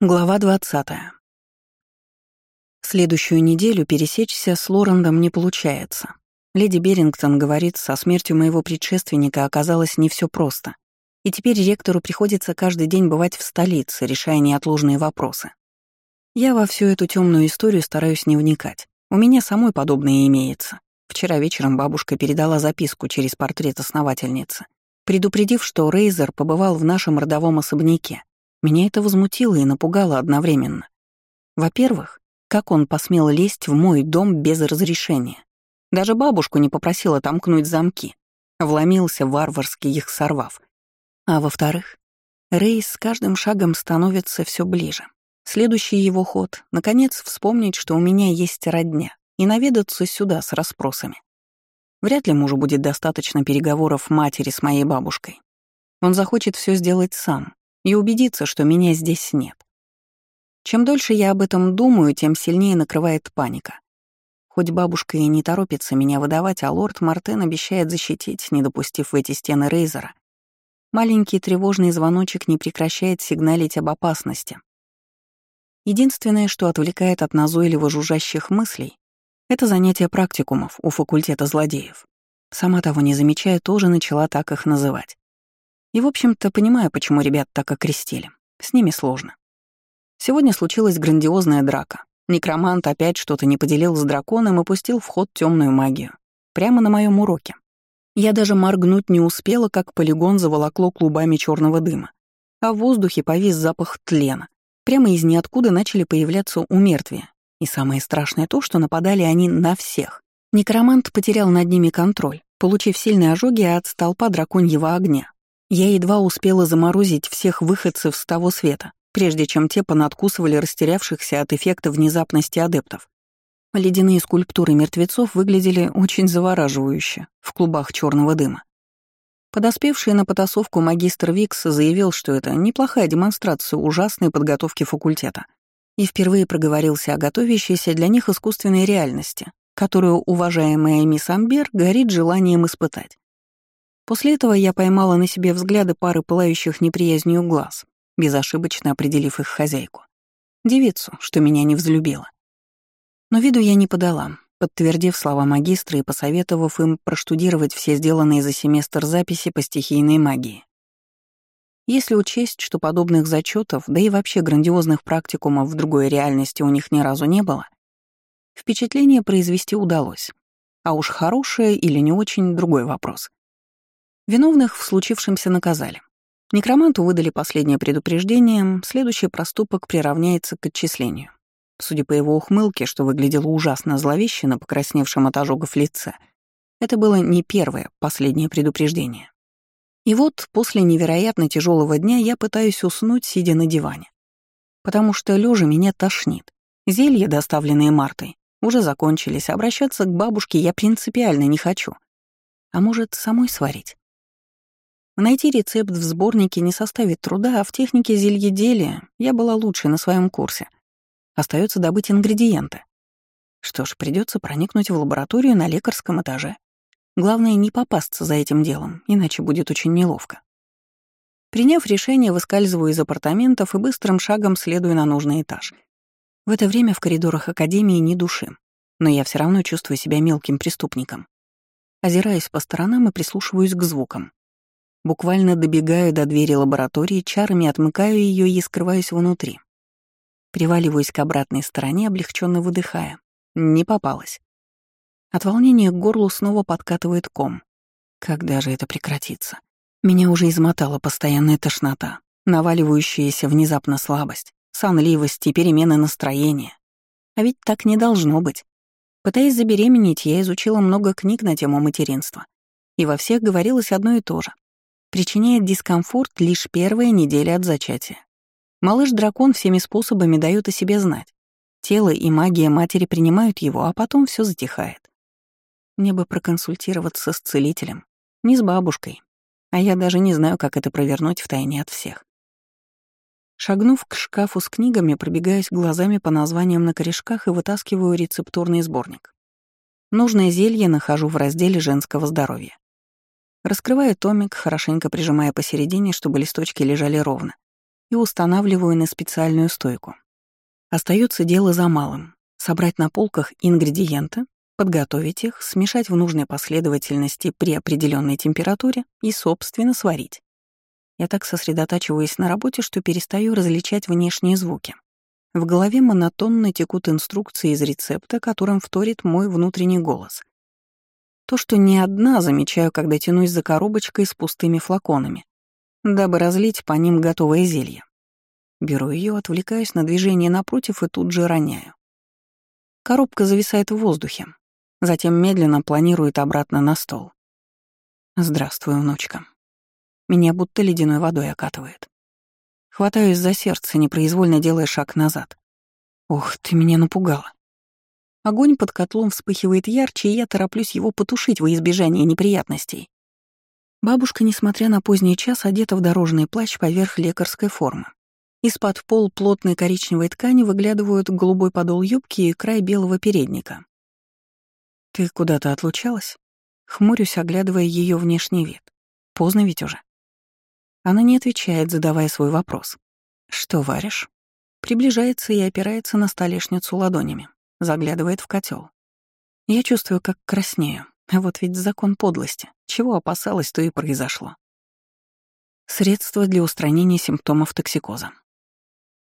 Глава 20. Следующую неделю пересечься с Лорендом не получается. Леди Берингтон говорит, со смертью моего предшественника оказалось не все просто. И теперь ректору приходится каждый день бывать в столице, решая неотложные вопросы. Я во всю эту темную историю стараюсь не вникать. У меня самой подобное имеется. Вчера вечером бабушка передала записку через портрет основательницы, предупредив, что Рейзер побывал в нашем родовом особняке меня это возмутило и напугало одновременно. Во-первых, как он посмел лезть в мой дом без разрешения? Даже бабушку не попросила тамкнуть замки. Вломился варварски, их сорвав. А во-вторых, Рейс с каждым шагом становится все ближе. Следующий его ход — наконец вспомнить, что у меня есть родня, и наведаться сюда с расспросами. Вряд ли мужу будет достаточно переговоров матери с моей бабушкой. Он захочет все сделать сам, и убедиться, что меня здесь нет. Чем дольше я об этом думаю, тем сильнее накрывает паника. Хоть бабушка и не торопится меня выдавать, а лорд Мартен обещает защитить, не допустив в эти стены Рейзера, маленький тревожный звоночек не прекращает сигналить об опасности. Единственное, что отвлекает от назойливо жужжащих мыслей, это занятие практикумов у факультета злодеев. Сама того не замечая, тоже начала так их называть. И, в общем-то, понимаю, почему ребят так окрестили. С ними сложно. Сегодня случилась грандиозная драка. Некромант опять что-то не поделил с драконом и пустил в ход темную магию. Прямо на моем уроке. Я даже моргнуть не успела, как полигон заволокло клубами черного дыма. А в воздухе повис запах тлена. Прямо из ниоткуда начали появляться умертвия. И самое страшное то, что нападали они на всех. Некромант потерял над ними контроль, получив сильные ожоги от столпа драконьего огня, я едва успела заморозить всех выходцев с того света, прежде чем те понадкусывали растерявшихся от эффекта внезапности адептов. Ледяные скульптуры мертвецов выглядели очень завораживающе в клубах черного дыма. Подоспевший на потасовку магистр Викс заявил, что это неплохая демонстрация ужасной подготовки факультета, и впервые проговорился о готовящейся для них искусственной реальности, которую уважаемая мисс Амбер горит желанием испытать. После этого я поймала на себе взгляды пары пылающих неприязнью глаз, безошибочно определив их хозяйку. Девицу, что меня не взлюбила. Но виду я не подала, подтвердив слова магистра и посоветовав им проштудировать все сделанные за семестр записи по стихийной магии. Если учесть, что подобных зачетов, да и вообще грандиозных практикумов в другой реальности у них ни разу не было, впечатление произвести удалось. А уж хорошее или не очень — другой вопрос. Виновных в случившемся наказали. Некроманту выдали последнее предупреждение, следующий проступок приравняется к отчислению. Судя по его ухмылке, что выглядело ужасно зловеще на покрасневшем от ожогов лице, это было не первое, последнее предупреждение. И вот после невероятно тяжелого дня я пытаюсь уснуть, сидя на диване. Потому что лежа меня тошнит. Зелья, доставленные Мартой, уже закончились, обращаться к бабушке я принципиально не хочу. А может, самой сварить? Найти рецепт в сборнике не составит труда, а в технике зельеделия я была лучшей на своем курсе. Остается добыть ингредиенты. Что ж, придется проникнуть в лабораторию на лекарском этаже. Главное, не попасться за этим делом, иначе будет очень неловко. Приняв решение, выскальзываю из апартаментов и быстрым шагом следую на нужный этаж. В это время в коридорах Академии ни души, но я все равно чувствую себя мелким преступником. Озираюсь по сторонам и прислушиваюсь к звукам. Буквально добегаю до двери лаборатории, чарами отмыкаю ее и скрываюсь внутри. Приваливаюсь к обратной стороне, облегченно выдыхая. Не попалась. От волнения к горлу снова подкатывает ком. Когда же это прекратится? Меня уже измотала постоянная тошнота, наваливающаяся внезапно слабость, сонливость и перемены настроения. А ведь так не должно быть. Пытаясь забеременеть, я изучила много книг на тему материнства. И во всех говорилось одно и то же. Причиняет дискомфорт лишь первая неделя от зачатия. Малыш-дракон всеми способами дает о себе знать. Тело и магия матери принимают его, а потом все затихает. Мне бы проконсультироваться с целителем, не с бабушкой. А я даже не знаю, как это провернуть втайне от всех. Шагнув к шкафу с книгами, пробегаюсь глазами по названиям на корешках и вытаскиваю рецептурный сборник. Нужное зелье нахожу в разделе женского здоровья. Раскрываю томик, хорошенько прижимая посередине, чтобы листочки лежали ровно. и устанавливаю на специальную стойку. Остается дело за малым — собрать на полках ингредиенты, подготовить их, смешать в нужной последовательности при определенной температуре и, собственно, сварить. Я так сосредотачиваюсь на работе, что перестаю различать внешние звуки. В голове монотонно текут инструкции из рецепта, которым вторит мой внутренний голос. То, что не одна, замечаю, когда тянусь за коробочкой с пустыми флаконами, дабы разлить по ним готовое зелье. Беру ее, отвлекаюсь на движение напротив и тут же роняю. Коробка зависает в воздухе, затем медленно планирует обратно на стол. «Здравствуй, внучка». Меня будто ледяной водой окатывает. Хватаюсь за сердце, непроизвольно делая шаг назад. Ох, ты меня напугала. Огонь под котлом вспыхивает ярче, и я тороплюсь его потушить во избежание неприятностей. Бабушка, несмотря на поздний час, одета в дорожный плащ поверх лекарской формы. Из-под пол плотной коричневой ткани выглядывают голубой подол юбки и край белого передника. «Ты куда-то отлучалась?» Хмурюсь, оглядывая ее внешний вид. Поздно ведь уже. Она не отвечает, задавая свой вопрос. «Что варишь?» Приближается и опирается на столешницу ладонями, заглядывает в котел. Я чувствую, как краснею. Вот ведь закон подлости. Чего опасалась, то и произошло. Средство для устранения симптомов токсикоза.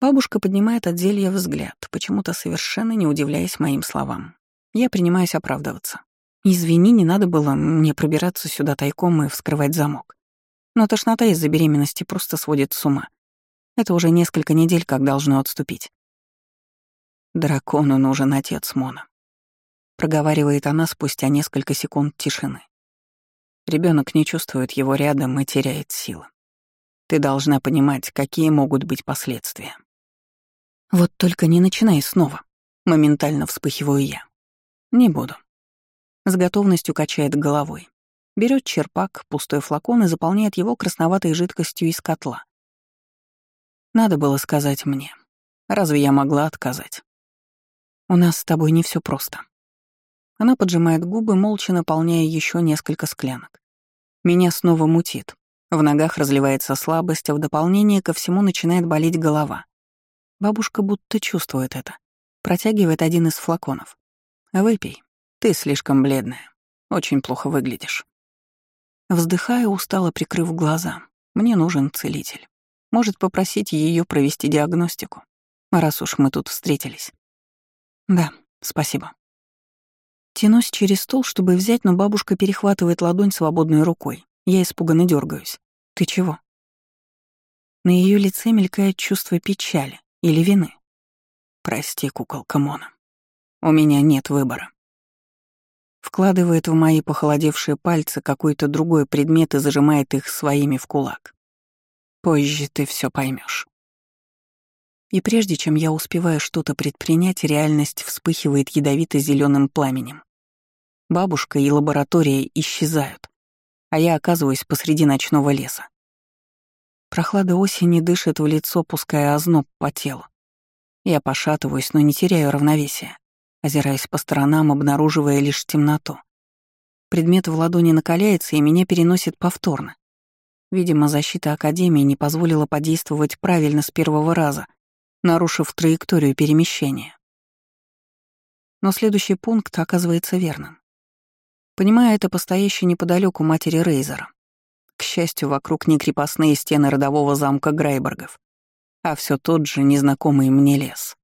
Бабушка поднимает от зелья взгляд, почему-то совершенно не удивляясь моим словам. Я принимаюсь оправдываться. Извини, не надо было мне пробираться сюда тайком и вскрывать замок. Но тошнота из-за беременности просто сводит с ума. Это уже несколько недель как должно отступить. «Дракону нужен отец Мона», — проговаривает она спустя несколько секунд тишины. Ребенок не чувствует его рядом и теряет силы. Ты должна понимать, какие могут быть последствия. Вот только не начинай снова. Моментально вспыхиваю я. Не буду. С готовностью качает головой. Берет черпак, пустой флакон и заполняет его красноватой жидкостью из котла. Надо было сказать мне. Разве я могла отказать? У нас с тобой не все просто. Она поджимает губы, молча наполняя еще несколько склянок. Меня снова мутит. В ногах разливается слабость, а в дополнение ко всему начинает болеть голова. Бабушка будто чувствует это. Протягивает один из флаконов. «Выпей. Ты слишком бледная. Очень плохо выглядишь». Вздыхая, устало прикрыв глаза. Мне нужен целитель. Может попросить ее провести диагностику, раз уж мы тут встретились. Да, спасибо. Тянусь через стол, чтобы взять, но бабушка перехватывает ладонь свободной рукой. Я испуганно дергаюсь. Ты чего? На ее лице мелькает чувство печали или вины. Прости, куколка Мона. У меня нет выбора. Вкладывает в мои похолодевшие пальцы какой-то другой предмет и зажимает их своими в кулак. Позже ты все поймешь. И прежде чем я успеваю что-то предпринять, реальность вспыхивает ядовито зеленым пламенем. Бабушка и лаборатория исчезают, а я оказываюсь посреди ночного леса. Прохлада осени дышит в лицо, пуская озноб по телу. Я пошатываюсь, но не теряю равновесия озираясь по сторонам, обнаруживая лишь темноту. Предмет в ладони накаляется и меня переносит повторно. Видимо, защита Академии не позволила подействовать правильно с первого раза, нарушив траекторию перемещения. Но следующий пункт оказывается верным. Понимаю это постоящей неподалеку матери Рейзера. К счастью, вокруг не крепостные стены родового замка Грейбергов, а все тот же незнакомый мне лес.